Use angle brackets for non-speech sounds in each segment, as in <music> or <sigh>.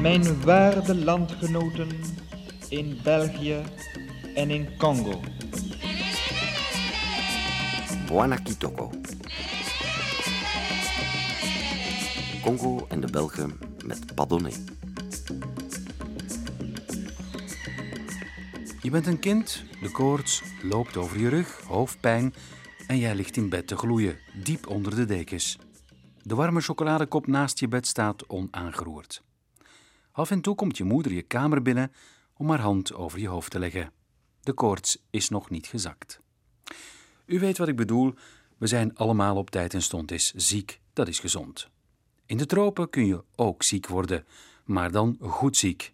Mijn waarde landgenoten in België en in Congo. Buana Kitoko. Congo en de Belgen met Padonné. Je bent een kind, de koorts loopt over je rug, hoofdpijn en jij ligt in bed te gloeien, diep onder de dekens. De warme chocoladekop naast je bed staat onaangeroerd. Af en toe komt je moeder je kamer binnen om haar hand over je hoofd te leggen. De koorts is nog niet gezakt. U weet wat ik bedoel, we zijn allemaal op tijd en stond is ziek, dat is gezond. In de tropen kun je ook ziek worden, maar dan goed ziek.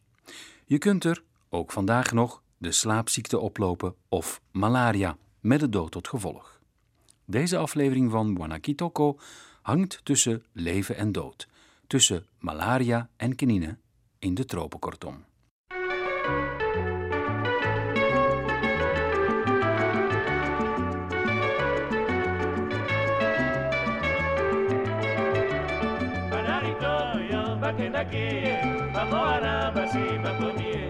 Je kunt er, ook vandaag nog, de slaapziekte oplopen of malaria, met de dood tot gevolg. Deze aflevering van Wanakitoko hangt tussen leven en dood, tussen malaria en kinine in de tropen kortom. bakendaki bango wana basi bakomie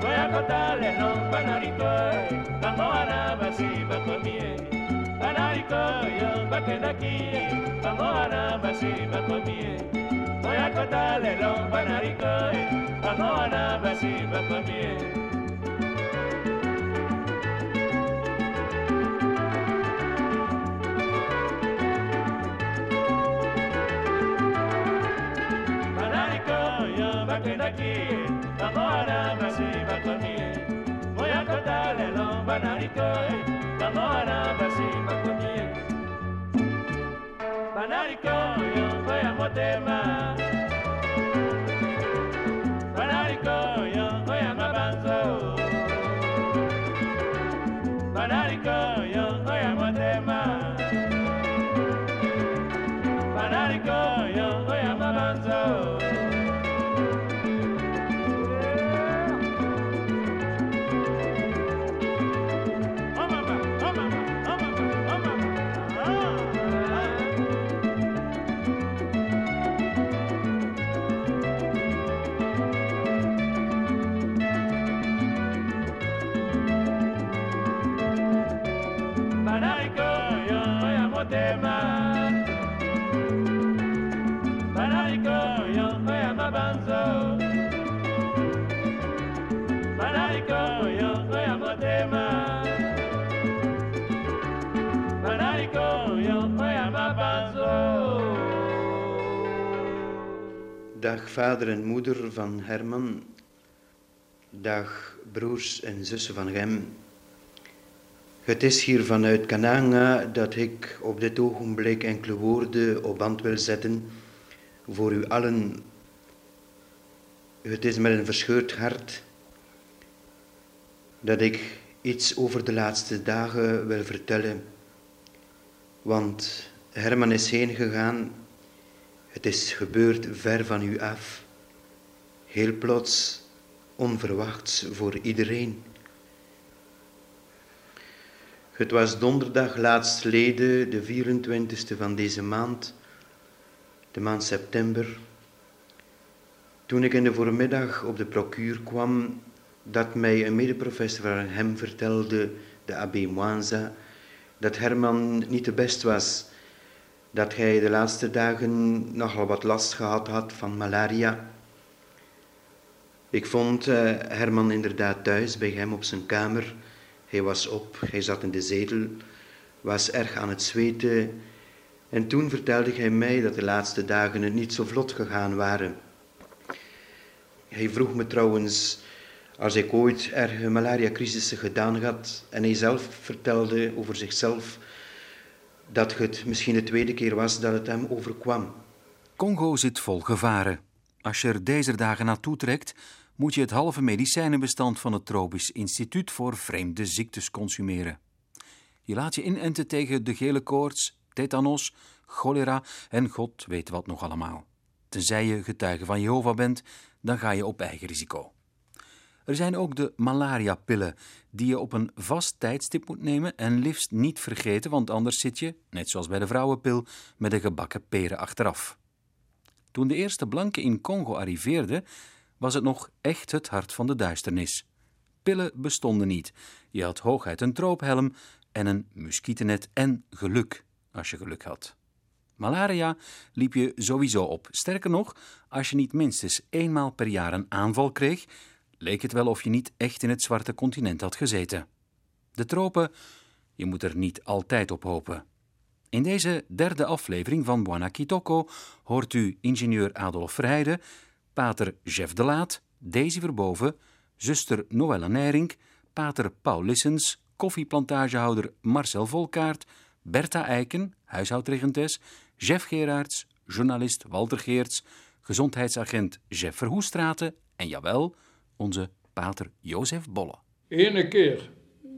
koyakota lelo banariko bango wana basi bakomie banariko yo bakendaki bango wana basi bakomie yakotale lombanarikoe bahoana basi bakomie banarikoyo bakendaki bahoana basi bakomie moyakotale lombanarikoe bahoana basi bakomie motema Dag vader en moeder van Herman. Dag broers en zussen van hem. Het is hier vanuit Kananga dat ik op dit ogenblik enkele woorden op band wil zetten voor u allen. Het is met een verscheurd hart dat ik iets over de laatste dagen wil vertellen. Want Herman is heen gegaan het is gebeurd ver van u af, heel plots, onverwachts voor iedereen. Het was donderdag laatstleden, de 24e van deze maand, de maand september, toen ik in de voormiddag op de procuur kwam, dat mij een medeprofessor van hem vertelde, de abbé Moanza, dat Herman niet de best was dat hij de laatste dagen nogal wat last gehad had van malaria. Ik vond uh, Herman inderdaad thuis bij hem op zijn kamer. Hij was op, hij zat in de zetel, was erg aan het zweten. En toen vertelde hij mij dat de laatste dagen het niet zo vlot gegaan waren. Hij vroeg me trouwens als ik ooit erge malaria-crisissen gedaan had en hij zelf vertelde over zichzelf dat het misschien de tweede keer was dat het hem overkwam. Congo zit vol gevaren. Als je er deze dagen naartoe trekt, moet je het halve medicijnenbestand van het Tropisch Instituut voor Vreemde Ziektes consumeren. Je laat je inenten tegen de gele koorts, tetanos, cholera en god weet wat nog allemaal. Tenzij je getuige van Jehovah bent, dan ga je op eigen risico. Er zijn ook de malaria-pillen, die je op een vast tijdstip moet nemen en liefst niet vergeten, want anders zit je, net zoals bij de vrouwenpil, met een gebakken peren achteraf. Toen de eerste blanken in Congo arriveerden, was het nog echt het hart van de duisternis. Pillen bestonden niet. Je had hooguit een troophelm en een muskietennet en geluk, als je geluk had. Malaria liep je sowieso op. Sterker nog, als je niet minstens eenmaal per jaar een aanval kreeg, leek het wel of je niet echt in het zwarte continent had gezeten. De tropen, je moet er niet altijd op hopen. In deze derde aflevering van Buana Kitoko hoort u ingenieur Adolf Verheijden, pater Jeff de Laat, Daisy Verboven, zuster Noelle Nering, pater Paul Lissens, koffieplantage Marcel Volkaart, Bertha Eiken, huishoudregentes, Jeff Gerards, journalist Walter Geerts, gezondheidsagent Jeff Verhoestraten en jawel, onze pater Jozef Bolle. Ene keer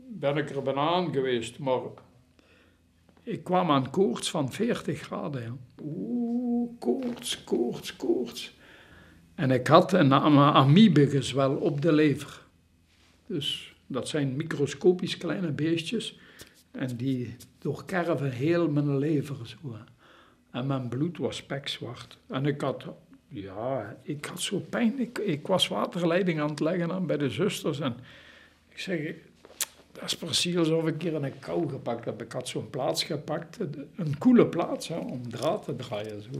ben ik er banaan geweest, maar ik kwam aan koorts van 40 graden. Oeh, koorts, koorts, koorts. En ik had een amibegezwel op de lever. Dus dat zijn microscopisch kleine beestjes. En die doorkerven heel mijn lever zo. En mijn bloed was spekzwart. En ik had, ja, ik had zo pijn. Ik, was waterleiding aan het leggen aan bij de zusters. En ik zeg, dat is precies alsof ik hier een kou gepakt heb. Ik had zo'n plaats gepakt, een koele plaats, hè, om draad te draaien. Zo.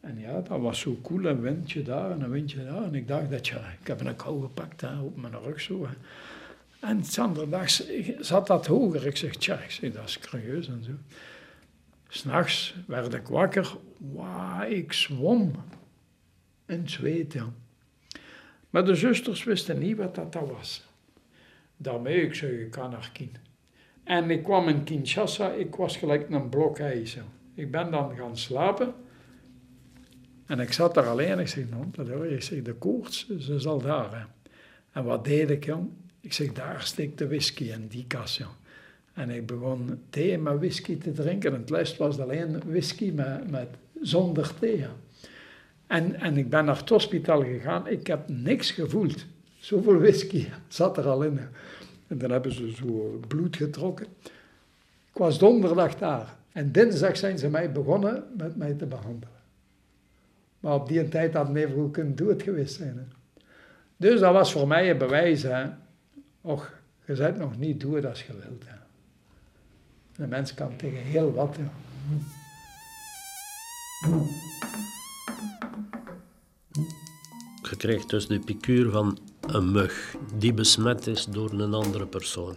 En ja, dat was zo koel, een windje daar en een windje daar. En ik dacht dat, ja, ik heb een kou gepakt op mijn rug zo. En dag zat dat hoger. Ik zeg, tja, dat is curieus en zo. S'nachts werd ik wakker. Wauw, ik zwom. In zweet. Maar de zusters wisten niet wat dat, was. Daarmee, ik zeg, ik kan naar. En ik kwam in Kinshasa, ik was gelijk een blok ijzer. Ik ben dan gaan slapen. En ik zat daar alleen. Ik zeg, nou, dat hoor. Ik zeg, de koorts, ze zal daar. Hè. En wat deed ik, jong? Ik zeg, daar steekt de whisky in die kas, jong. En ik begon thee met whisky te drinken. En het rest was alleen whisky met, met, zonder thee. En, en ik ben naar het hospitaal gegaan. Ik heb niks gevoeld. Zoveel whisky <laughs> zat er al in. En dan hebben ze zo bloed getrokken. Ik was donderdag daar. En dinsdag zijn ze mij begonnen met mij te behandelen. Maar op die tijd had het even goed kunnen dood geweest zijn. Hè. Dus dat was voor mij een bewijs. Hè. Och, je bent nog niet dood als je wilt. Een mens kan tegen heel wat. Ja. Je krijgt dus de piqueur van een mug die besmet is door een andere persoon.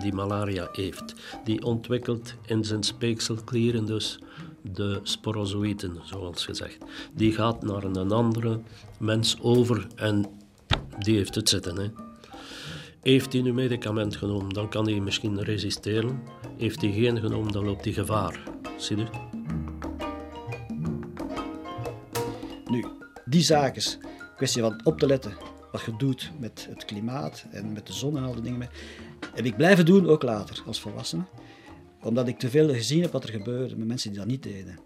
Die malaria heeft. Die ontwikkelt in zijn speekselklieren dus de sporozoïten, zoals gezegd. Die gaat naar een andere mens over en die heeft het zitten. Hè. Heeft hij nu medicament genomen, dan kan hij misschien resisteren. Heeft hij geen genomen, dan loopt hij gevaar. Zie je? Nu, die zaken, kwestie van op te letten wat je doet met het klimaat en met de zon en al die dingen, heb ik blijven doen, ook later als volwassene. Omdat ik te veel gezien heb wat er gebeurde met mensen die dat niet deden.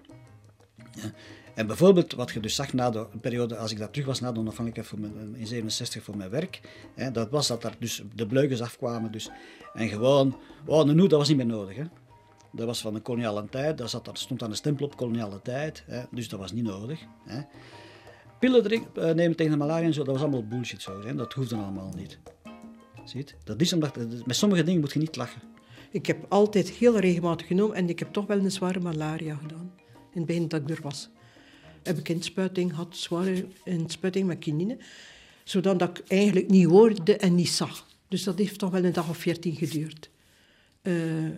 Ja. En bijvoorbeeld wat je dus zag na de periode, als ik daar terug was na de onafhankelijkheid voor mijn, in 67 voor mijn werk, hè, dat was dat er dus de bleugels afkwamen. Dus, en gewoon, oh, een dat was niet meer nodig. Hè. Dat was van de koloniale tijd, daar, zat, daar stond aan de stempel op koloniale tijd, hè, dus dat was niet nodig. Hè. Pillen drinken, uh, nemen tegen de malaria en zo, dat was allemaal bullshit zo. Hè. Dat hoefde allemaal niet. Ziet? Dat is omdat, met sommige dingen moet je niet lachen. Ik heb altijd heel regelmatig genomen en ik heb toch wel een zware malaria gedaan. In het begin dat ik er was heb ik inspuiting gehad, zware inspuiting met kinine. Zodat ik eigenlijk niet hoorde en niet zag. Dus dat heeft toch wel een dag of veertien geduurd. Uh,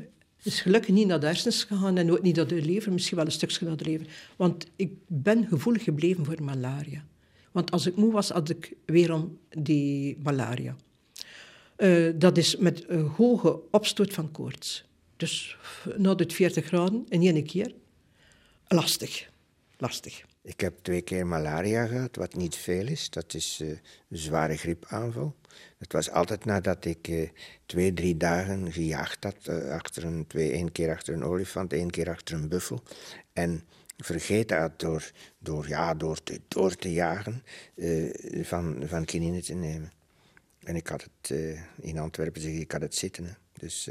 is gelukkig niet naar de hersens gegaan en ook niet naar de lever, misschien wel een stukje naar de lever. Want ik ben gevoelig gebleven voor malaria. Want als ik moe was, had ik weer om die malaria. Uh, dat is met een hoge opstoot van koorts. Dus na de 40 graden in één keer. Lastig. Lastig. Ik heb twee keer malaria gehad, wat niet veel is. Dat is uh, een zware griepaanval. Het was altijd nadat ik uh, twee, drie dagen gejaagd had. Uh, achter een, twee, één keer achter een olifant, één keer achter een buffel. En vergeten had door, door, ja, door, te, door te jagen van, van kinine te nemen. En ik had het in Antwerpen, zeg ik, had het zitten. Dus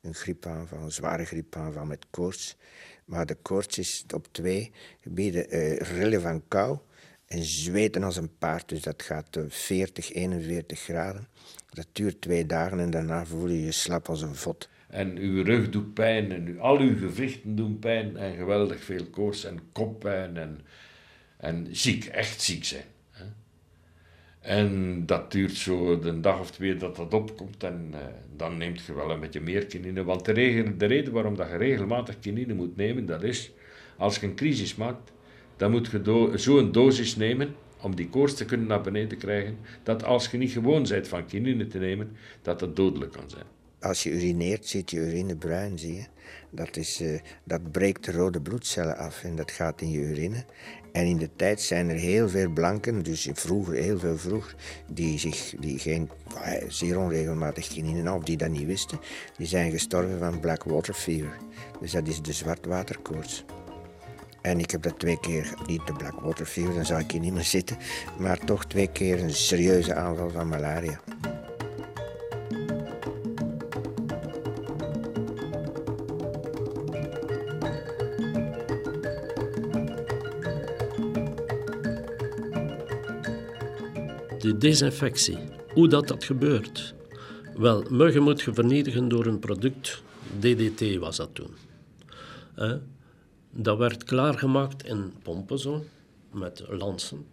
een griepaanval, een zware griepaanval met koorts. Maar de koorts is op twee gebieden uh, rillen van kou en zweten als een paard. Dus dat gaat eh, 40, 41 graden. Dat duurt twee dagen en daarna voel je je slap als een vod. En uw rug doet pijn en al uw gewrichten doen pijn en geweldig veel koorts en koppijn en, en ziek, echt ziek zijn. En dat duurt zo een dag of twee dat dat opkomt en eh, dan neemt je wel een beetje meer kinine. Want de, regen, de reden waarom dat je regelmatig kinine moet nemen, dat is als je een crisis maakt, dan moet je do- zo'n dosis nemen om die koorts te kunnen naar beneden krijgen, dat als je niet gewoon bent van kinine te nemen, dat dat dodelijk kan zijn. Als je urineert, zit je urine bruin, zie je. Dat, is, eh, dat breekt de rode bloedcellen af en dat gaat in je urine. En in de tijd zijn er heel veel blanken, dus vroeger, heel veel vroeger, die, zich, die geen, eh, zeer onregelmatig kinine namen, of die dat niet wisten, die zijn gestorven van black water fever. Dus dat is de zwartwaterkoorts. En ik heb dat twee keer, niet de black water fever, dan zou ik hier niet meer zitten, maar toch twee keer een serieuze aanval van malaria. Desinfectie. Hoe dat, dat gebeurt? Wel, muggen moet je vernietigen door een product. DDT was dat toen. Dat werd klaargemaakt in pompen zo, met lansen.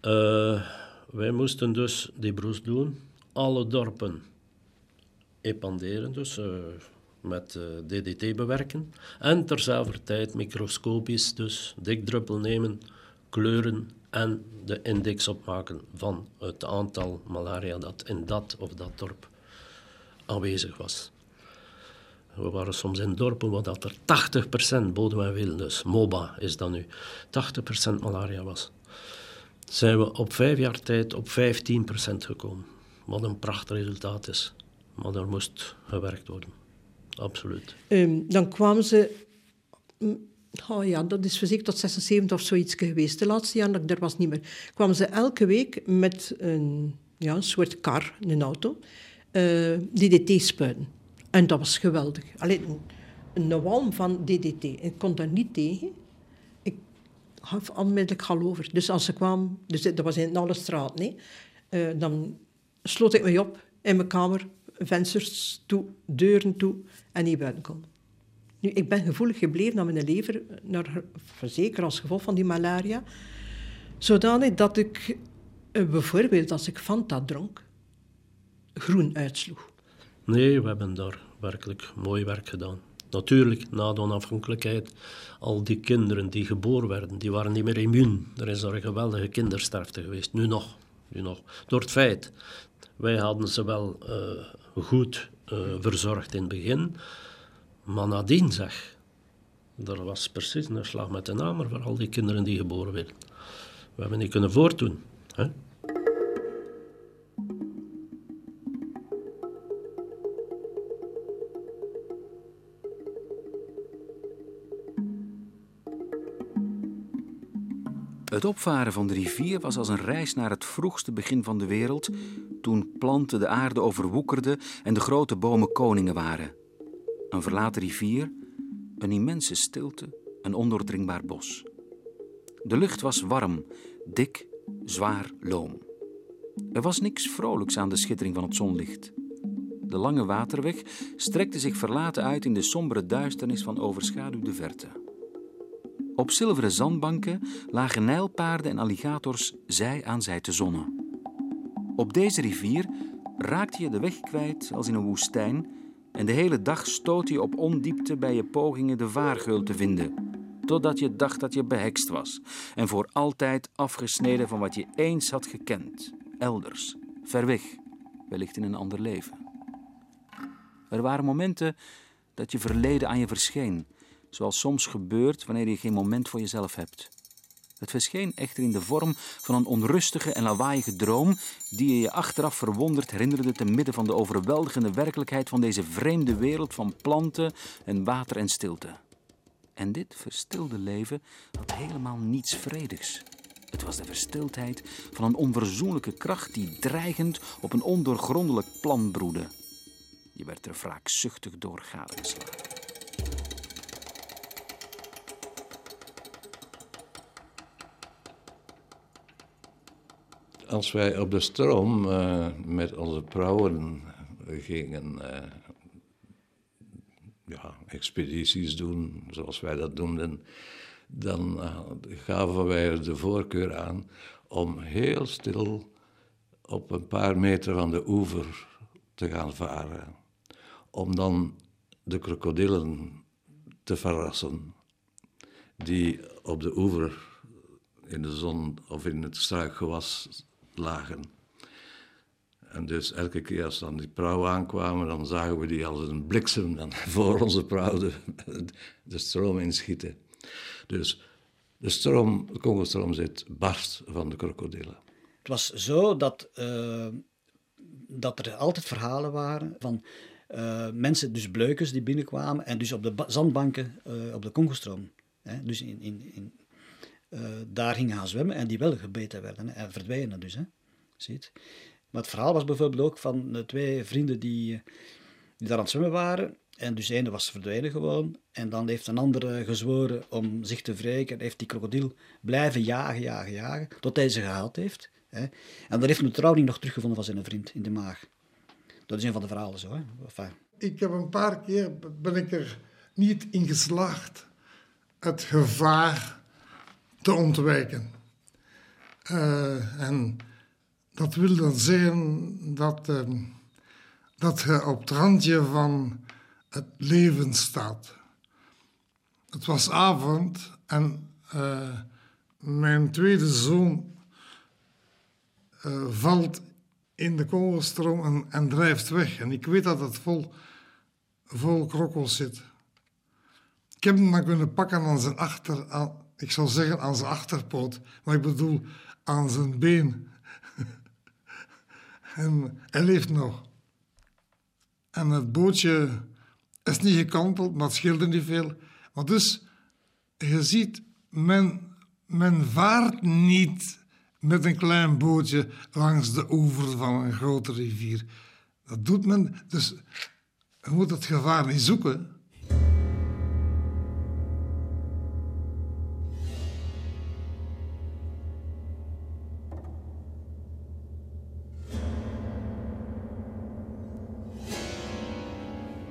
Eh, wij moesten dus die broes doen. Alle dorpen epanderen, dus eh, met eh, DDT bewerken. En terzelfde tijd microscopisch, dus dikdruppel nemen, kleuren en de index opmaken van het aantal malaria dat in dat of dat dorp aanwezig was. We waren soms in dorpen waar dat er 80% bodem en wiel, dus MOBA is dat nu, 80% malaria was. Zijn we op vijf jaar tijd op 15% gekomen. Wat een prachtig resultaat is. Maar er moest gewerkt worden. Absoluut. Ehm, dan kwamen ze... Oh ja, dat is zeker tot 76 of zoiets geweest. De laatste jaren dat was niet meer. Kwamen ze elke week met een, ja, een soort kar, een auto, eh, DDT spuiten. En dat was geweldig. Alleen een, een walm van DDT. Ik kon daar niet tegen. Ik gaf onmiddellijk gal over. Dus als ze kwamen, dus dat was in alle straat, nee, Eh, dan sloot ik me op in mijn kamer, vensters toe, deuren toe en niet buiten. Nu, ik ben gevoelig gebleven aan mijn lever, naar, zeker als gevolg van die malaria. Zodanig dat ik eh, bijvoorbeeld als ik Fanta dronk, groen uitsloeg. Nee, we hebben daar werkelijk mooi werk gedaan. Natuurlijk, na de onafhankelijkheid, al die kinderen die geboren werden, die waren niet meer immuun. Er is daar een geweldige kindersterfte geweest, nu nog. Nu nog. Door het feit, wij hadden ze wel eh, goed eh, verzorgd in het begin, maar nadien zeg, er was precies een slag met de namer voor al die kinderen die geboren werden. We hebben niet kunnen voortdoen. Hè? Het opvaren van de rivier was als een reis naar het vroegste begin van de wereld, toen planten de aarde overwoekerden en de grote bomen koningen waren. Een verlaten rivier, een immense stilte, een ondoordringbaar bos. De lucht was warm, dik, zwaar, loom. Er was niks vrolijks aan de schittering van het zonlicht. De lange waterweg strekte zich verlaten uit in de sombere duisternis van overschaduwde verte. Op zilveren zandbanken lagen nijlpaarden en alligators zij aan zij te zonnen. Op deze rivier raakte je de weg kwijt als in een woestijn en de hele dag stootte je op ondiepte bij je pogingen de vaargeul te vinden, totdat je dacht dat je behekst was en voor altijd afgesneden van wat je eens had gekend, elders, ver weg, wellicht in een ander leven. Er waren momenten dat je verleden aan je verscheen, zoals soms gebeurt wanneer je geen moment voor jezelf hebt. Het verscheen echter in de vorm van een onrustige en lawaaiige droom die je je achteraf verwonderd herinnerde te midden van de overweldigende werkelijkheid van deze vreemde wereld van planten en water en stilte. En dit verstilde leven had helemaal niets vredigs. Het was de verstildheid van een onverzoenlijke kracht die dreigend op een ondoorgrondelijk plan broedde. Je werd er wraakzuchtig door gadegeslagen. Als wij op de stroom eh, met onze prauwen gingen eh, ja, expedities doen, zoals wij dat noemden, dan eh, gaven wij er de voorkeur aan om heel stil op een paar meter van de oever te gaan varen. Om dan de krokodillen te verrassen, die op de oever in de zon of in het struikgewas lagen. En dus elke keer als dan die prauw aankwamen, dan zagen we die als een bliksem dan <laughs> voor onze prauw de, de stroom inschieten. Dus de stroom, de Congo-stroom zit barst van de krokodillen. Het was zo dat, uh, dat er altijd verhalen waren van uh, mensen, dus bleukers die binnenkwamen en dus op de zandbanken uh, op de Congostroom. Dus in, in, in daar gingen gaan zwemmen en die wel gebeten werden en verdwijnen dus. Hè, ziet. Maar het verhaal was bijvoorbeeld ook van twee vrienden die, die daar aan het zwemmen waren. En dus de ene was verdwenen gewoon. En dan heeft een andere gezworen om zich te wreken. En heeft die krokodil blijven jagen, jagen, jagen. Tot hij ze gehaald heeft. Hè. En dan heeft de trouw nog teruggevonden van zijn vriend in de maag. Dat is een van de verhalen zo. Hè. Ik heb een paar keer ben ik er niet in geslaagd het gevaar te ontwijken. Uh, en dat wil dan zeggen dat, uh, dat je op het randje van het leven staat. Het was avond en uh, mijn tweede zoon uh, valt in de kogelstroom en, en, drijft weg. En ik weet dat het vol, vol krokkels zit. Ik heb hem dan kunnen pakken aan zijn achter, ik zou zeggen aan zijn achterpoot, maar ik bedoel aan zijn been. <laughs> en hij leeft nog. En het bootje is niet gekanteld, maar het scheelde niet veel. Maar dus, je ziet, men, men vaart niet met een klein bootje langs de oever van een grote rivier. Dat doet men, dus je moet het gevaar niet zoeken.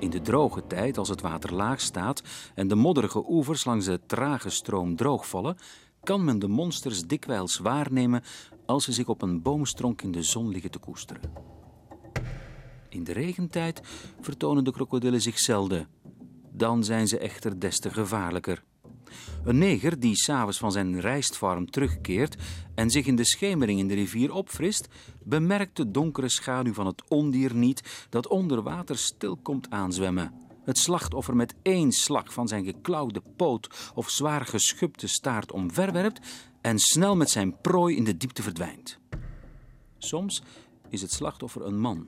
In de droge tijd, als het water laag staat en de modderige oevers langs de trage stroom droogvallen, kan men de monsters dikwijls waarnemen als ze zich op een boomstronk in de zon liggen te koesteren. In de regentijd vertonen de krokodillen zich zelden. Dan zijn ze echter des te gevaarlijker. Een neger die s'avonds van zijn rijstfarm terugkeert en zich in de schemering in de rivier opfrist, bemerkt de donkere schaduw van het ondier niet dat onder water stil komt aanzwemmen. Het slachtoffer met één slag van zijn geklauwde poot of zwaar geschubte staart omverwerpt en snel met zijn prooi in de diepte verdwijnt. Soms is het slachtoffer een man,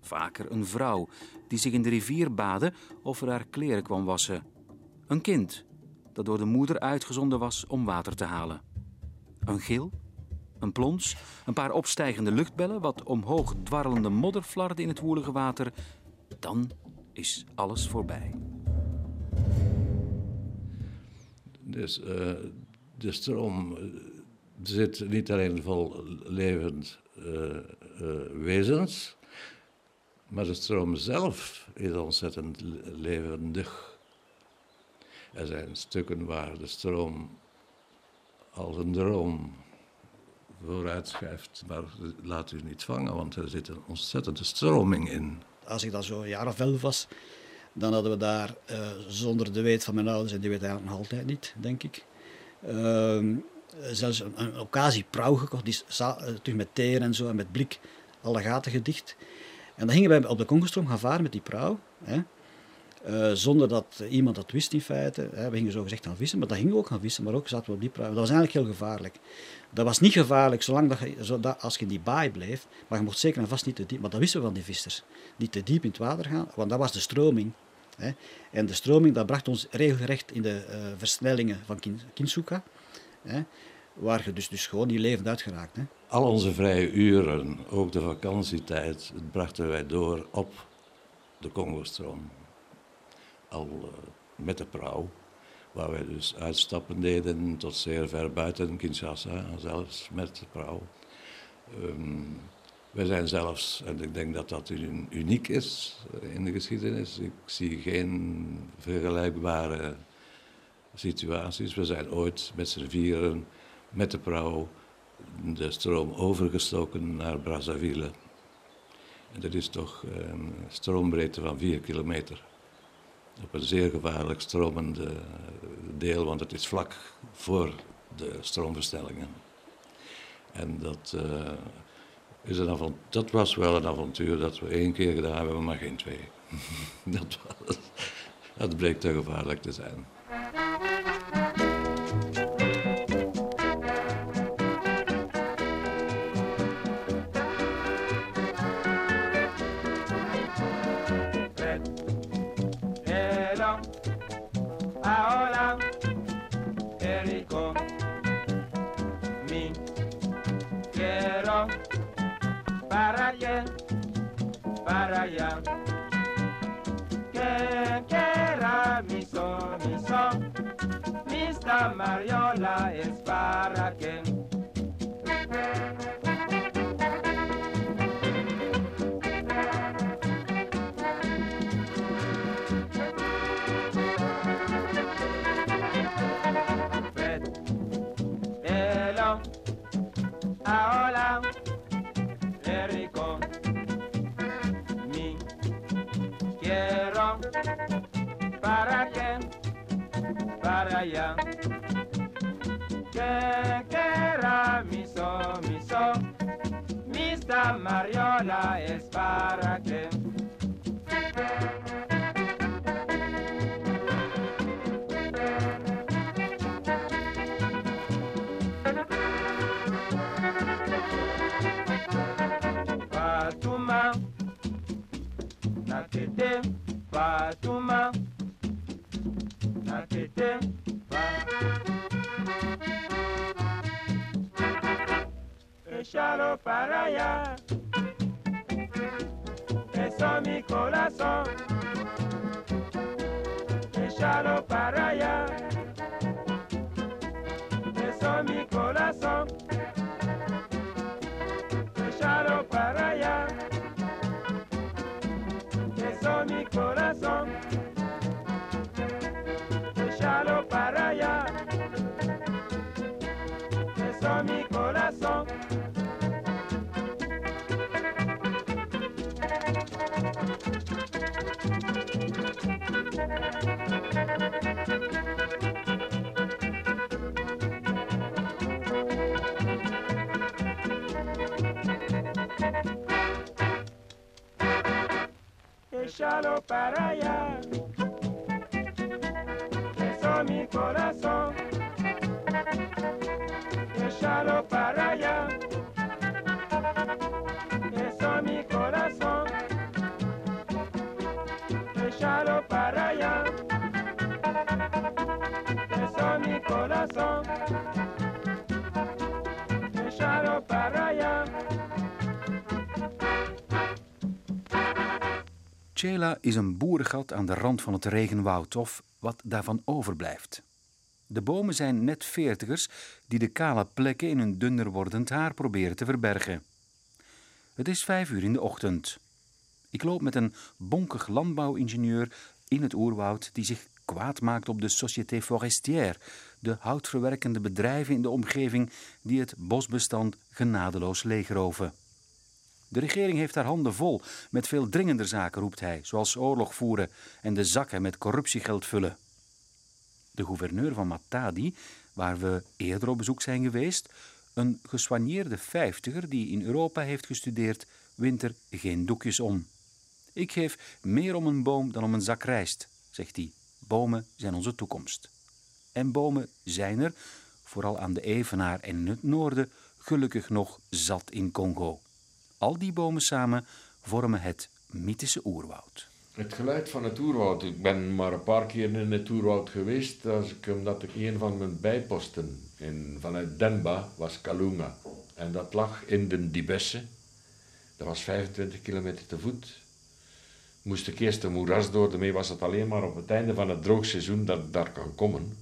vaker een vrouw, die zich in de rivier baadde of er haar kleren kwam wassen. Een kind dat door de moeder uitgezonden was om water te halen. Een gil, een plons, een paar opstijgende luchtbellen, wat omhoog dwarrelende modder flarde in het woelige water. Dan is alles voorbij. Dus uh, de stroom zit niet alleen vol levend uh, wezens, maar de stroom zelf is ontzettend levendig. Er zijn stukken waar de stroom als een droom vooruitschuift. Maar laat u niet vangen, want er zit een ontzettende stroming in. Als ik dan zo een jaar of elf was, dan hadden we daar, uh, zonder de weet van mijn ouders, en die weten eigenlijk nog altijd niet, denk ik, uh, zelfs een, een occasieprauw gekocht, die terug met teer en zo en met blik alle gaten gedicht. En dan gingen wij op de Congostroom gaan varen met die prauw. Hè. Uh, zonder dat iemand dat wist in feite. Hè. We gingen zo gezegd gaan vissen, maar dat gingen we ook gaan vissen, maar ook zaten we op die prauw. Dat was eigenlijk heel gevaarlijk. Dat was niet gevaarlijk zolang dat je, als je in die baai bleef, maar je mocht zeker en vast niet te diep, maar dat wisten we van die vissers. Niet te diep in het water gaan, want dat was de stroming. Hè. En de stroming dat bracht ons regelrecht in de uh, versnellingen van Kin Kinsuka, hè, waar je dus, dus gewoon niet levend uitgeraakt. Hè. Al onze vrije uren, ook de vakantietijd, brachten wij door op de Congo-stroom al uh, met de prauw. Waar wij dus uitstappen deden tot zeer ver buiten Kinshasa, zelfs met de prauw. Ehm, wij zijn zelfs, en ik denk dat dat un- uniek is in de geschiedenis, ik zie geen vergelijkbare situaties. We zijn ooit met z'n vieren met de prauw de stroom overgestoken naar Brazzaville. En dat is toch een stroombreedte van 4 kilometer. Op een zeer gevaarlijk stromende deel, want het is vlak voor de stroomverstellingen. En dat, eh, is een avont- dat was wel een avontuur dat we één keer gedaan hebben, maar geen twee. <laughs> dat, was, dat bleek te gevaarlijk te zijn. Para que. Mariola es para qué. Fatuma, Nakete, Fatuma, para mi corazón. Échalo para allá, Échalo para allá, Chela is een boerengat aan de rand van het regenwoud, of wat daarvan overblijft. De bomen zijn net veertigers die de kale plekken in hun dunner wordend haar proberen te verbergen. Het is vijf uur in de ochtend. Ik loop met een bonkig landbouwingenieur in het oerwoud die zich kwaad maakt op de Société Forestière, de houtverwerkende bedrijven in de omgeving die het bosbestand genadeloos leegroven. De regering heeft haar handen vol met veel dringender zaken, roept hij, zoals oorlog voeren en de zakken met corruptiegeld vullen. De gouverneur van Matadi, waar we eerder op bezoek zijn geweest, een gesoigneerde vijftiger die in Europa heeft gestudeerd, wint er geen doekjes om. Ik geef meer om een boom dan om een zak rijst, zegt hij. Bomen zijn onze toekomst. En bomen zijn er, vooral aan de Evenaar en in het noorden, gelukkig nog zat in Congo. Al die bomen samen vormen het mythische oerwoud. Het geluid van het oerwoud. Ik ben maar een paar keer in het oerwoud geweest, als ik, omdat ik een van mijn bijposten in, vanuit Denba was Kalunga. En dat lag in de Dibesse. Dat was 25 kilometer te voet. Moest ik eerst de moeras door, daarmee was het alleen maar op het einde van het droogseizoen dat ik daar kan komen.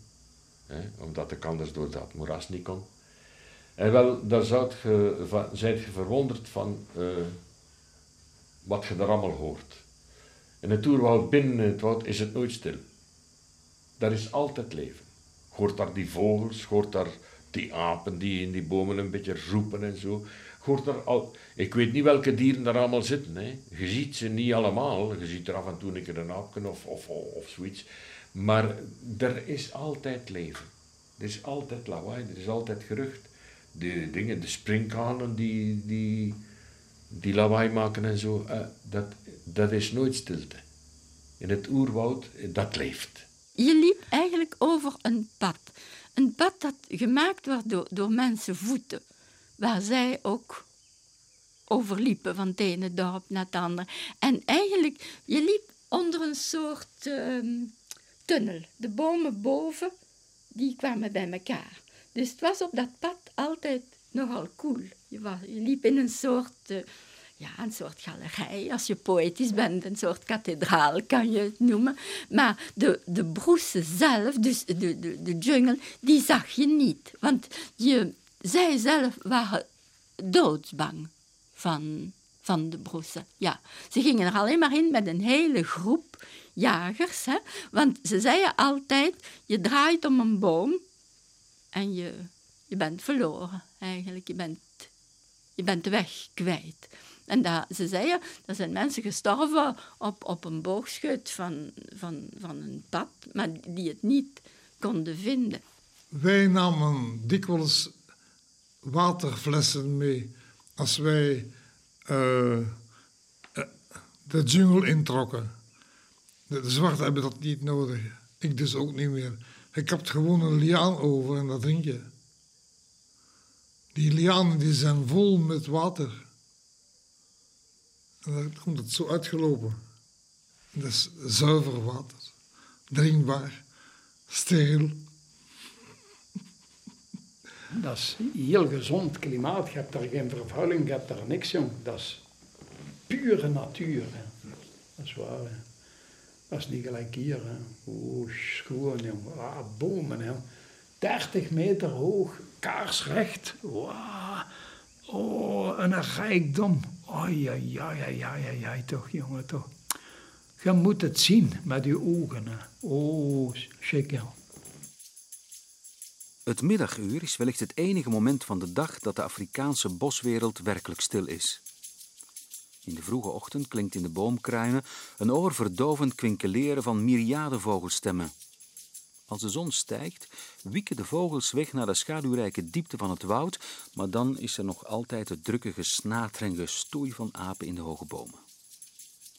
Omdat ik anders door dat moeras niet kon. En wel, daar zijt je verwonderd van eh, wat je daar allemaal hoort. In het oerwoud, binnen het woud, is het nooit stil. Daar is altijd leven. Hoort daar die vogels, hoort daar die apen die in die bomen een beetje roepen en zo. Hoort daar al, ik weet niet welke dieren daar allemaal zitten. Hè. Je ziet ze niet allemaal. Je ziet er af en toe een keer een aapje of, of, of zoiets. Maar er is altijd leven. Er is altijd lawaai, er is altijd gerucht. De dingen, de springkanen die, die, die lawaai maken en zo, eh, dat, dat is nooit stilte. In het oerwoud, eh, dat leeft. Je liep eigenlijk over een pad. Een pad dat gemaakt werd door, door mensenvoeten, waar zij ook overliepen van het ene dorp naar het andere. En eigenlijk, je liep onder een soort ehm, tunnel. De bomen boven, die kwamen bij elkaar. Dus het was op dat pad altijd nogal cool. Je, was, je liep in een soort, uh, ja, een soort galerij, als je poëtisch bent, een soort kathedraal kan je het noemen. Maar de, de broesen zelf, dus de, de, de jungle, die zag je niet. Want je, zij zelf waren doodsbang van, van de broesen. Ja, ze gingen er alleen maar in met een hele groep jagers. Hè? Want ze zeiden altijd, je draait om een boom en je, je bent verloren eigenlijk. Je bent, je bent de weg kwijt. En dat, ze zeiden, er zijn mensen gestorven op, op een boogschut van, van, van een pad, maar die het niet konden vinden. Wij namen dikwijls waterflessen mee als wij uh, de jungle introkken. De, de zwarten hebben dat niet nodig. Ik dus ook niet meer. Ik heb gewoon een liaan over en dat drink je. Die lianen die zijn vol met water. En dan komt het zo uitgelopen. Dat is zuiver water. Drinkbaar. Steriel. Dat is heel gezond klimaat. Je hebt daar geen vervuiling, je hebt daar niks, jong. Dat is pure natuur. Hè. Dat is waar. Dat is niet gelijk hier. Oeh, schoon, jong. Ah, bomen, hè. 30 meter hoog, kaarsrecht. Wow. Oh, een rijkdom. Oh, ja, ja, ja, ja, ja, toch, jongen, toch. Je moet het zien met je ogen. Hè. Oh, ja. Het middaguur is wellicht het enige moment van de dag dat de Afrikaanse boswereld werkelijk stil is. In de vroege ochtend klinkt in de boomkruinen een oorverdovend kwinkeleren van myriaden vogelstemmen. Als de zon stijgt, wieken de vogels weg naar de schaduwrijke diepte van het woud, maar dan is er nog altijd het drukke gesnater en gestoei van apen in de hoge bomen.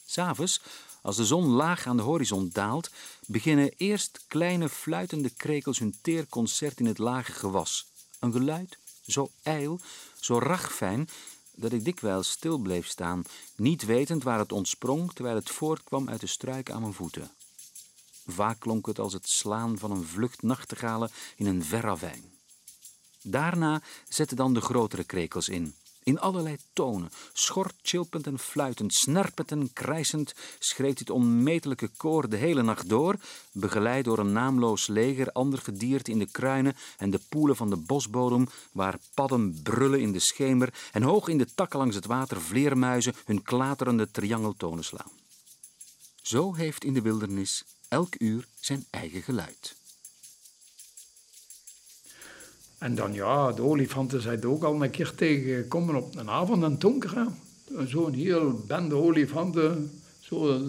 S'avonds, als de zon laag aan de horizon daalt, beginnen eerst kleine fluitende krekels hun teer concert in het lage gewas. Een geluid zo ijl, zo ragfijn, dat ik dikwijls stil bleef staan, niet wetend waar het ontsprong, terwijl het voortkwam uit de struik aan mijn voeten. Vaak klonk het als het slaan van een vlucht nachtegalen in een ver ravijn. Daarna zetten dan de grotere krekels in, in allerlei tonen, schor, chilpend en fluitend, snerpend en krijsend, schreef dit onmetelijke koor de hele nacht door, begeleid door een naamloos leger ander gedierte in de kruinen en de poelen van de bosbodem, waar padden brullen in de schemer en hoog in de takken langs het water vleermuizen hun klaterende triangeltonen slaan. Zo heeft in de wildernis elk uur zijn eigen geluid. En dan ja, de olifanten zijn ook al een keer tegengekomen op een avond in donker. Zo'n heel bende olifanten. Zo,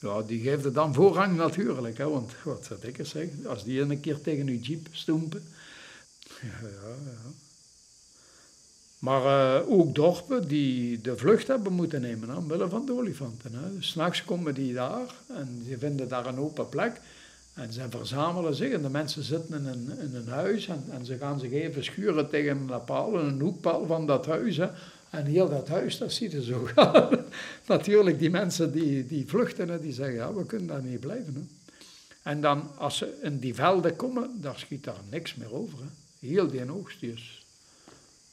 ja, die geven dan voorrang natuurlijk. Hè, want wat zou ik zeggen, als die een keer tegen uw jeep stoempen. Ja. Maar uh, ook dorpen die de vlucht hebben moeten nemen omwille van de olifanten. Dus s'nachts komen die daar en ze vinden daar een open plek. En ze verzamelen zich en de mensen zitten in een, in een huis en, en, ze gaan zich even schuren tegen een paal, een hoekpaal van dat huis. Hè. En heel dat huis, dat ziet er zo <laughs> gaan. Natuurlijk, die mensen die, die vluchten, die zeggen, ja, we kunnen daar niet blijven. Hè. En dan, als ze in die velden komen, daar schiet daar niks meer over. Hè. Heel die oogst is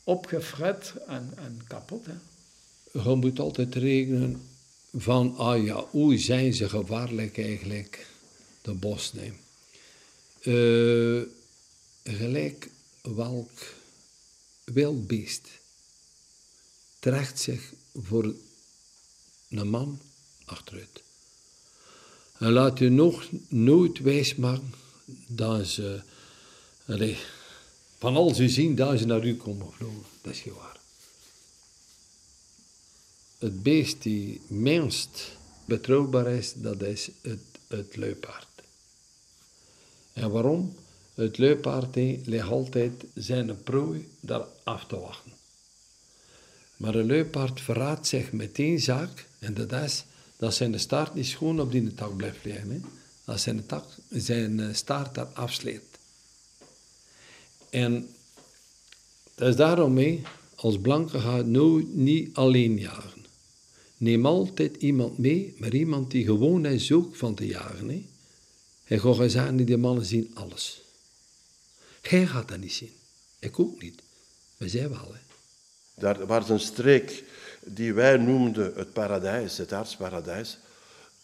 opgefret en, en kapot. Hè. Je moet altijd rekenen van, ah ja, hoe zijn ze gevaarlijk eigenlijk? De neem. Uh, gelijk welk wild beest trekt zich voor een man achteruit. En laat je nog nooit wijsmaken dat ze, allee, van al ze zien, dat ze naar u komen vlogen. Dat is niet waar. Het beest die minst betrouwbaar is, dat is het, het luipaard. En waarom? Het luipaard he, ligt altijd zijn prooi daar af te wachten. Maar een luipaard verraadt zich met één zaak, en dat is dat zijn staart niet schoon op die tak blijft liggen. Hè. Dat zijn, tak, zijn eh, staart daar afsleept. En dat is daarom mee, als blanke gaat nooit niet alleen jagen. Neem altijd iemand mee, maar iemand die gewoon is ook van te jagen. Hè. En Gogazani, die mannen zien alles. Jij gaat dat niet zien. Ik ook niet. Maar zij wel. Hè. Daar was een streek die wij noemden het paradijs, het aardsparadijs,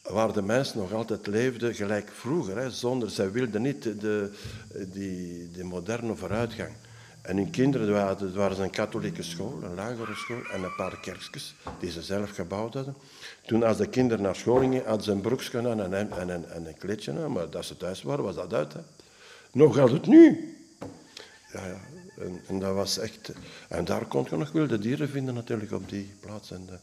waar de mensen nog altijd leefden gelijk vroeger, hè, zonder, zij wilden niet de, die, die moderne vooruitgang. En hun kinderen, het was een katholieke school, een lagere school en een paar kerkjes die ze zelf gebouwd hadden. Toen als de kinderen naar school gingen, hadden ze een broekje en een, en, en een kleedje aan, maar dat ze thuis waren, was dat uit. Nog geldt het nu. Ja, ja. En, en, dat was echt... En daar kon je nog wilde dieren vinden natuurlijk op die plaats. En, de,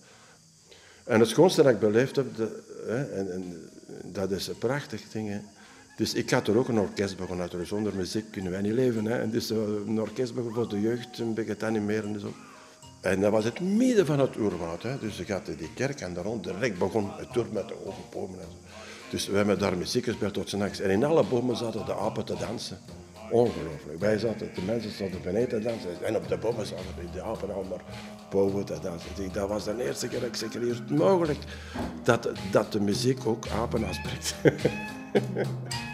en het schoonste dat ik beleefd heb, de, hè, en, en, dat is een prachtig ding. Hè. Dus ik had er ook een orkest begonnen. Zonder muziek kunnen wij niet leven. Hè. En dus een orkest begonnen voor de jeugd, een beetje te animeren en zo. En dat was het midden van het oerwoud. Hè. Dus ik had die kerk en daar rond direct begon het toer met de open bomen. En zo. Dus we hebben daar muziek gespeeld tot nachts. En in alle bomen zaten de apen te dansen. Ongelooflijk. Wij zaten, de mensen stonden beneden te dansen en op de bomen zaten de apen allemaal boven te dansen. Dat was de eerste keer dat ik zeg, hier mogelijk dat, dat de muziek ook apen aanspreekt. <laughs>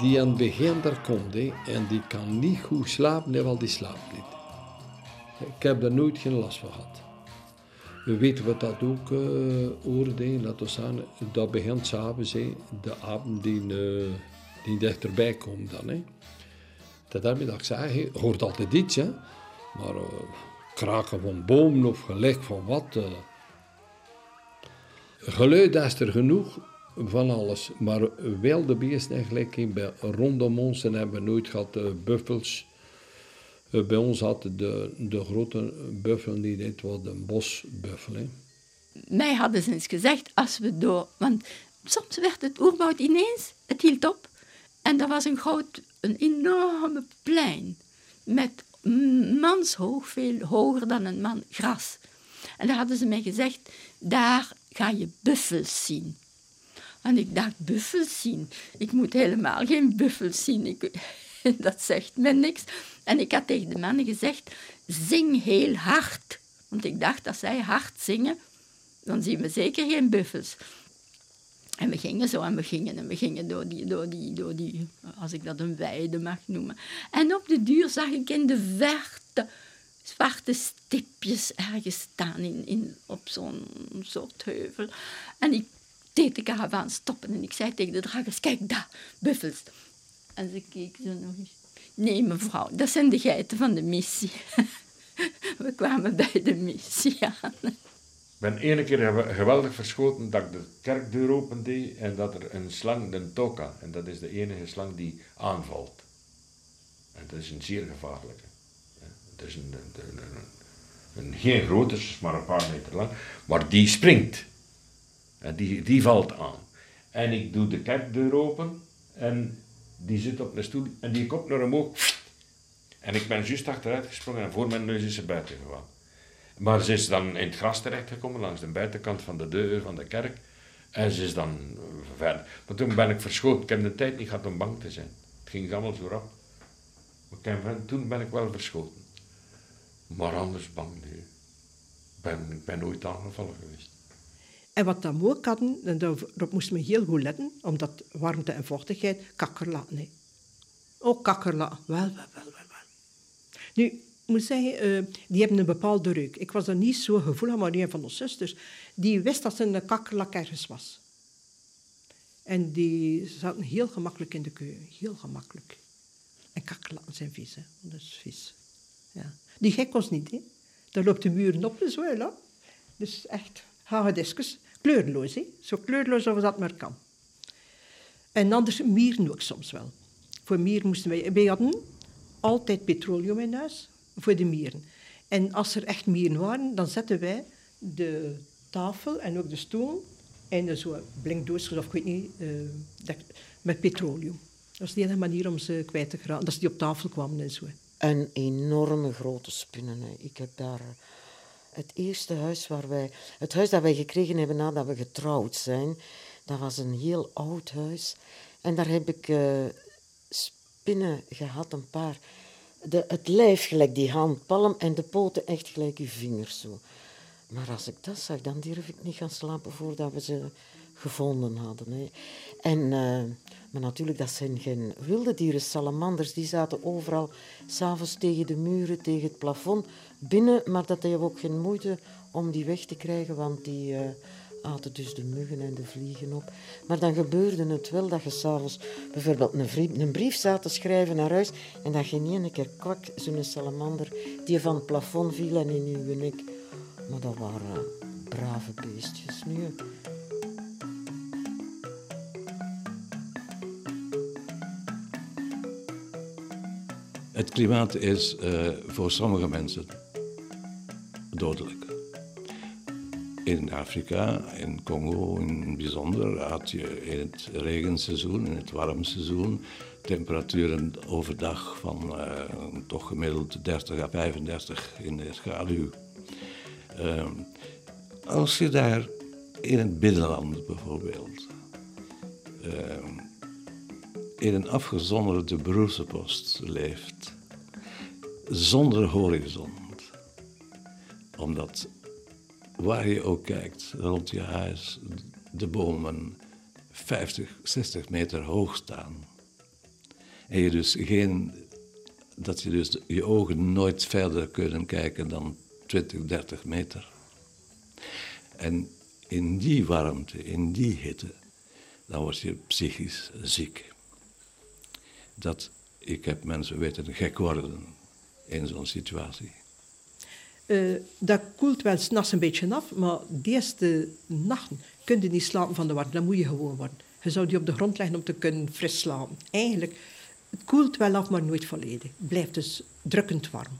die aan het begin daar komt en die kan niet goed slapen, nee, wel die slaapt niet. Ik heb daar nooit geen last van gehad. We weten wat dat ook uh, laten we zeggen, dat begint s'avonds, de avond die, uh, die dichterbij komt dan. Hè. Dat daarmee dat ik zeg, hoort altijd iets, maar uh, kraken van bomen of geleg van wat. Uh, geluid is er genoeg van alles, maar wilde beesten eigenlijk, rondom ons en hebben we nooit gehad buffels, eh, bij ons had de, de grote buffel die dit was een bosbuffel. Mij hadden ze eens gezegd, als we door... Want soms werd het oerwoud ineens, het hield op. En er was een groot, een enorme plein. Met manshoog, veel hoger dan een man, gras. En daar hadden ze mij gezegd, daar ga je buffels zien. En ik dacht, buffels zien? Ik moet helemaal geen buffels zien. <laughs> Dat zegt me niks. En ik had tegen de mannen gezegd, zing heel hard. Want ik dacht, als zij hard zingen, dan zien we zeker geen buffels. En we gingen zo en we gingen en we gingen door die, door die, door die, als ik dat een weide mag noemen. En op de duur zag ik in de verte zwarte stipjes ergens staan in, in, op zo'n soort heuvel. En ik deed de karavaan stoppen en ik zei tegen de dragers, kijk daar, buffels. En ze keken zo nog eens. Nee, mevrouw, dat zijn de geiten van de missie. <laughs> We kwamen bij de missie aan. Ik ben ene keer geweldig verschoten dat ik de kerkdeur opende en dat er een slang, de toka, en dat is de enige slang die aanvalt. En dat is een zeer gevaarlijke. Het is een, een geen grote, maar een paar meter lang, maar die springt. En die, die valt aan. En ik doe de kerkdeur open en die zit op een stoel en die komt naar omhoog. En ik ben juist achteruit gesprongen en voor mijn neus is ze buiten gegaan. Maar ze is dan in het gras terechtgekomen, langs de buitenkant van de deur van de kerk. En ze is dan verder. Maar toen ben ik verschoten. Ik heb de tijd niet gehad om bang te zijn. Het ging allemaal zo rap. Maar toen ben ik wel verschoten. Maar anders bang nu. Ik ben, ik ben nooit aangevallen geweest. En wat dan ook hadden, en daarop moesten we heel goed letten, omdat warmte en vochtigheid, kakkerlaten. Ook kakkerlaten, wel, wel, wel, wel, wel. Nu, moet zeggen, eh, die hebben een bepaalde reuk. Ik was er niet zo gevoelig, maar een van onze zusters, die wist dat ze een kakkerlak ergens was. En die zaten heel gemakkelijk in de keuken, heel gemakkelijk. En kakkerlakken zijn vies, hè. dat is vies. Ja. Die gek was niet, hè. Daar loopt de muren op en zo, hè. Dus echt, hagediscus, kleurloos. Zo kleurloos als dat maar kan. En anders mieren ook soms wel. Voor mieren moesten wij... Wij hadden altijd petroleum in huis voor de mieren. En als er echt mieren waren, dan zetten wij de tafel en ook de stoel in zo'n blinkdoosjes of ik weet niet, uh, met petroleum. Dat is de enige manier om ze kwijt te geraken, dat ze die op tafel kwamen en zo. Een enorme grote spinnen. Ik heb daar eh, het eerste huis waar wij... Het huis dat wij gekregen hebben nadat we getrouwd zijn, dat was een heel oud huis. En daar heb ik uh, spinnen gehad, een paar. De, het lijf gelijk die handpalm en de poten echt gelijk uw vingers zo. Maar als ik dat zag, dan durf ik niet gaan slapen voordat we ze gevonden hadden. Hè. En, uh, maar natuurlijk, dat zijn geen wilde dieren. Salamanders, die zaten overal, s'avonds tegen de muren, tegen het plafond, binnen. Maar dat je ook geen moeite om die weg te krijgen, want die... Uh, aten dus de muggen en de vliegen op. Maar dan gebeurde het wel dat je s'avonds bijvoorbeeld een brief, een brief zat te schrijven naar huis en dat je niet een keer kwak, zo'n salamander, die van het plafond viel en in je nek. Maar dat waren brave beestjes nu. Het klimaat is uh, voor sommige mensen dodelijk. In Afrika, in Congo in het bijzonder, had je in het regenseizoen, in het warmseizoen, temperaturen overdag van uh, toch gemiddeld 30 à 35 in de schaduw. Uh, als je daar in het binnenland bijvoorbeeld, uh, in een afgezonderde beroepspost leeft, zonder horizon, omdat waar je ook kijkt, rond je huis, de bomen 50, 60 meter hoog staan. En je dus geen, dat je dus je ogen nooit verder kunnen kijken dan 20, 30 meter. En in die warmte, in die hitte, dan word je psychisch ziek. Dat, ik heb mensen weten gek worden in zo'n situatie. Uh, dat koelt wel s'nachts een beetje af, maar de eerste nachten kun je niet slapen van de warmte. Dan moet je gewoon worden. Je zou die op de grond leggen om te kunnen fris slapen. Eigenlijk, het koelt wel af, maar nooit volledig. Het blijft dus drukkend warm.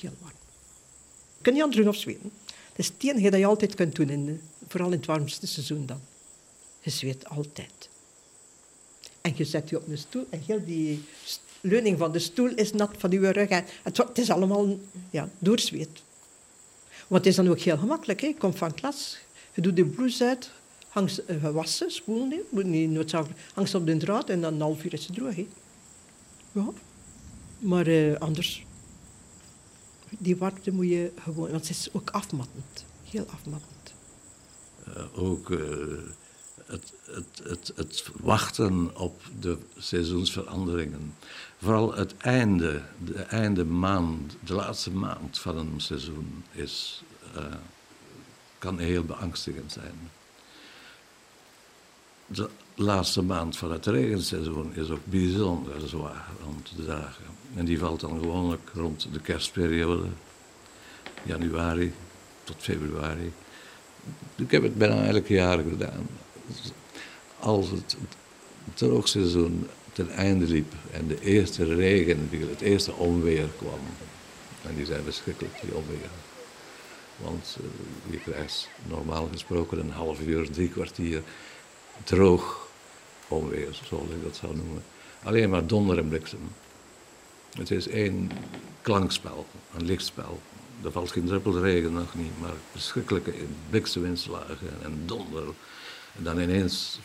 Heel warm. Je aan doen of zweten. Dat is het enige dat je altijd kunt doen, vooral in het warmste seizoen dan. Je zweet altijd. En je zet je op een stoel en heel die leuning van de stoel is nat van uw rug. Het, het is allemaal ja, doorzweet. Want het is dan ook heel gemakkelijk. Hè. Je komt van klas, je doet de blouse uit, hangt uh, wassen, spoelen, moet niet noodzakelijk, hangt op de draad en dan een half uur is het droog. Ja. Maar uh, anders, die warmte moet je gewoon, want het is ook afmattend, heel afmattend. Ook het, het, het, het, wachten op de seizoensveranderingen. Vooral het einde, de einde maand, de laatste maand van een seizoen is, uh, kan heel beangstigend zijn. De laatste maand van het regenseizoen is ook bijzonder zwaar om te dragen. En die valt dan gewoonlijk rond de kerstperiode, januari tot februari. Ik heb het bijna elk jaar gedaan als het droogseizoen ten einde liep en de eerste regen het eerste onweer kwam. En die zijn verschrikkelijk, die onweer. Want uh, je krijgt normaal gesproken een half uur, drie kwartier droog onweer, zoals ik dat zou noemen. Alleen maar donder en bliksem. Het is één klankspel, een lichtspel. Er valt geen druppel regen nog niet, maar verschrikkelijke blikseminslagen en donder. En dan ineens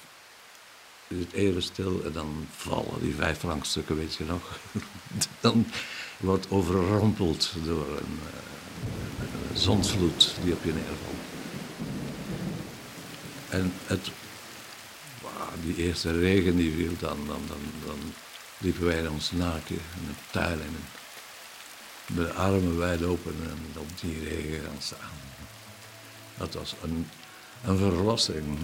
is het even stil en dan vallen die vijf frankstukken, weet je nog. <laughs> dan wordt overrompeld door een, uh, een zonsvloed die op je neervalt. En het, die eerste regen die viel, dan, dan, dan, liepen wij ons naakje in het tuin. En met armen wijd open en op die regen gaan staan. Dat was een, een verlossing.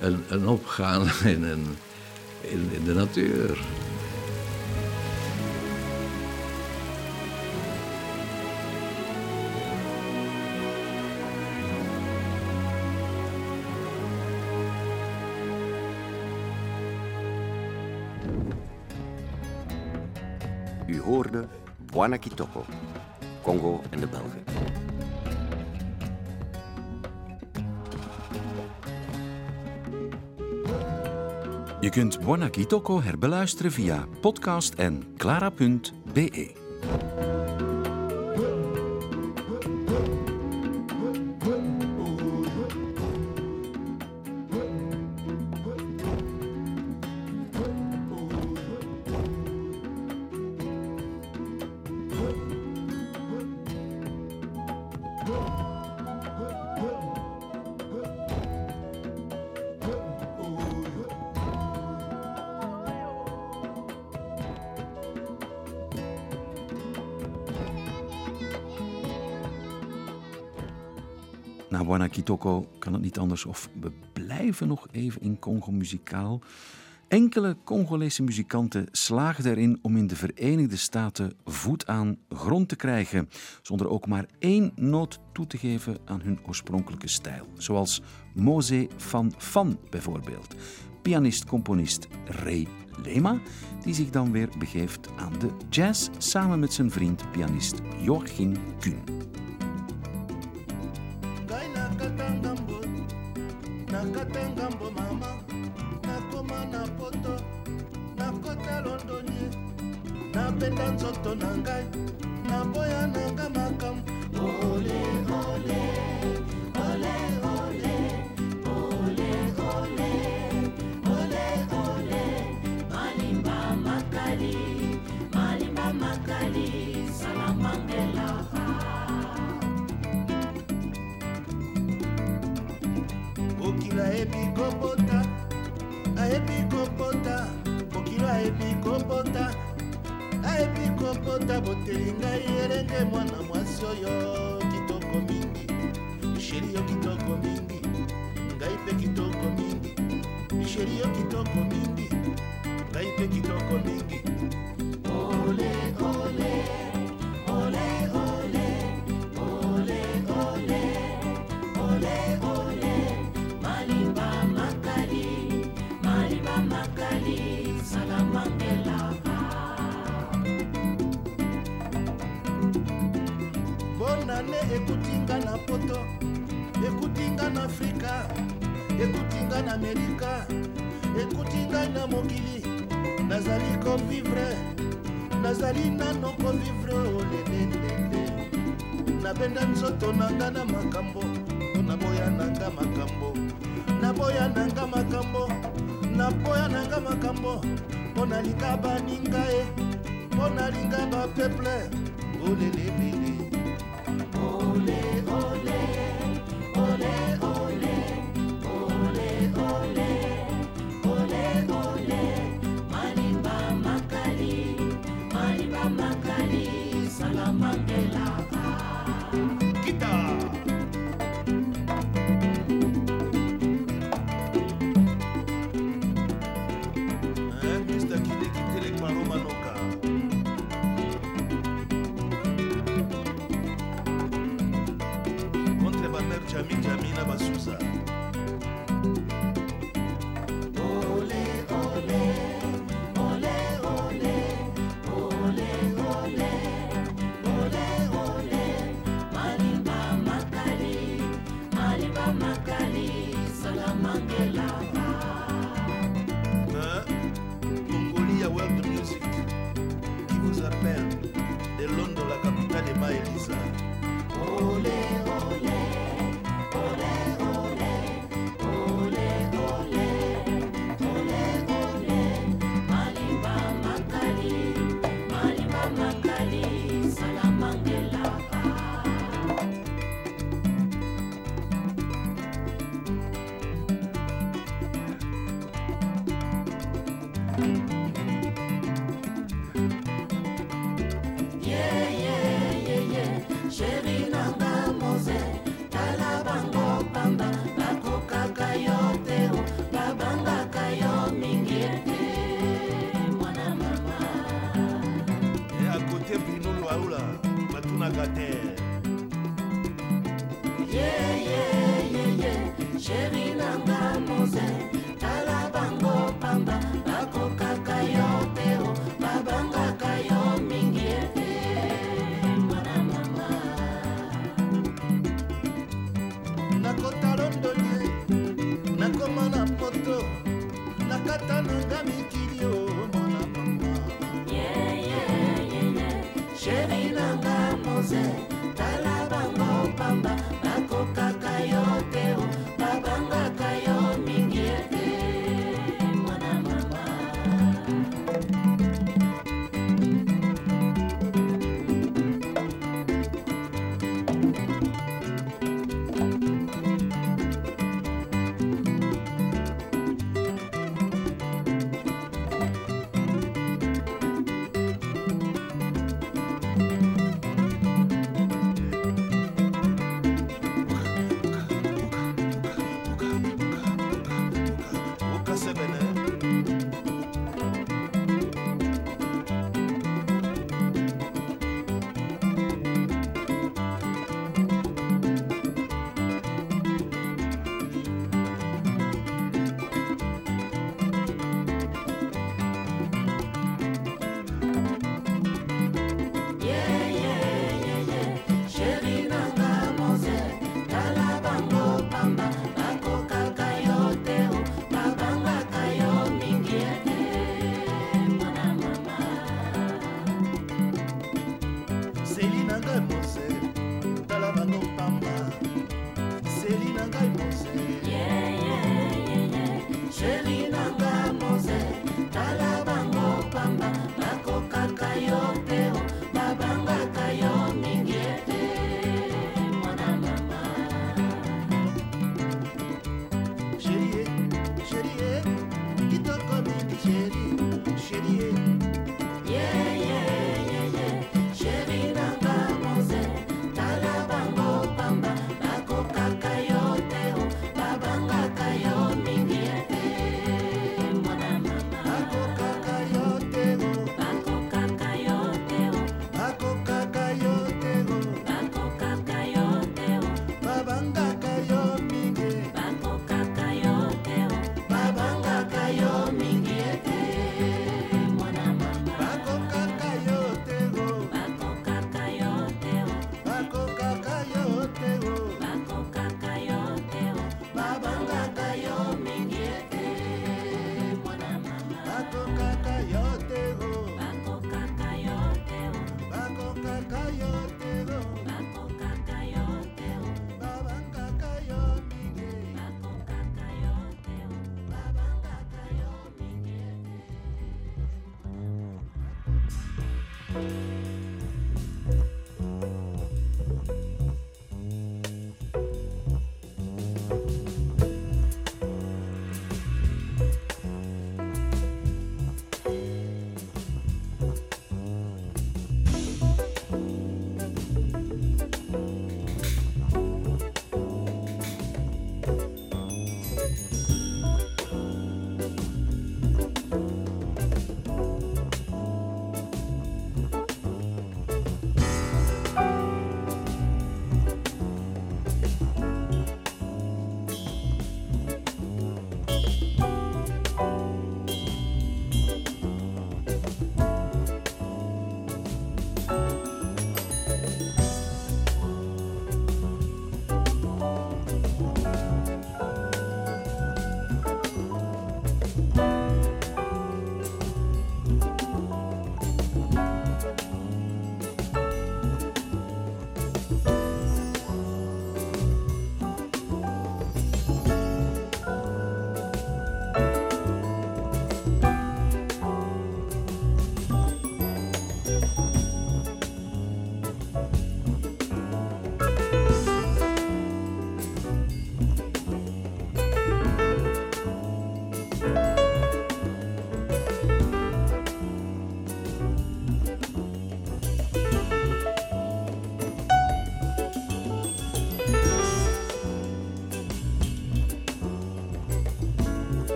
een, een, opgaan in, een, in, in de natuur. U hoorde Buana Kitoko, Congo en de Belgen. Je kunt Buona herbeluisteren via podcast en clara.be. Kan het niet anders of we blijven nog even in Congo muzikaal. Enkele Congolese muzikanten slaagden erin om in de Verenigde Staten voet aan grond te krijgen, zonder ook maar één noot toe te geven aan hun oorspronkelijke stijl. Zoals Mose van Fan bijvoorbeeld, pianist-componist Ray Lema, die zich dan weer begeeft aan de jazz samen met zijn vriend pianist Joachim Kuhn. Nzoto na ngai naboya na nga ole ole ole ole ole ole ole ole malimba makali malimba makali salamangela mokili ayebi kobota ayebi kobota mokili ayebi kobota ayebi kobota boteli ngai elenge mwana mwasi oyo kitoko mingi. Sheri yo kitoko mingi. Ngai mpe kitoko mingi. Sheri yo kitoko mingi. Ngai mpe kitoko mingi ekutinga na poto ekutinga na afrika ekutinga na amerika ekutinga na mokili. Nazali kovivre nazali nano kovivre olelelele nabenda nzoto na nga na makambo mpo naboya na nga makambo naboya na nga makambo. Naboya na nga makambo mpo nalinga baninga ye mpo nalinga bapeple olelelele Bagatelle. Yeah, yeah, yeah, yeah. Chérie.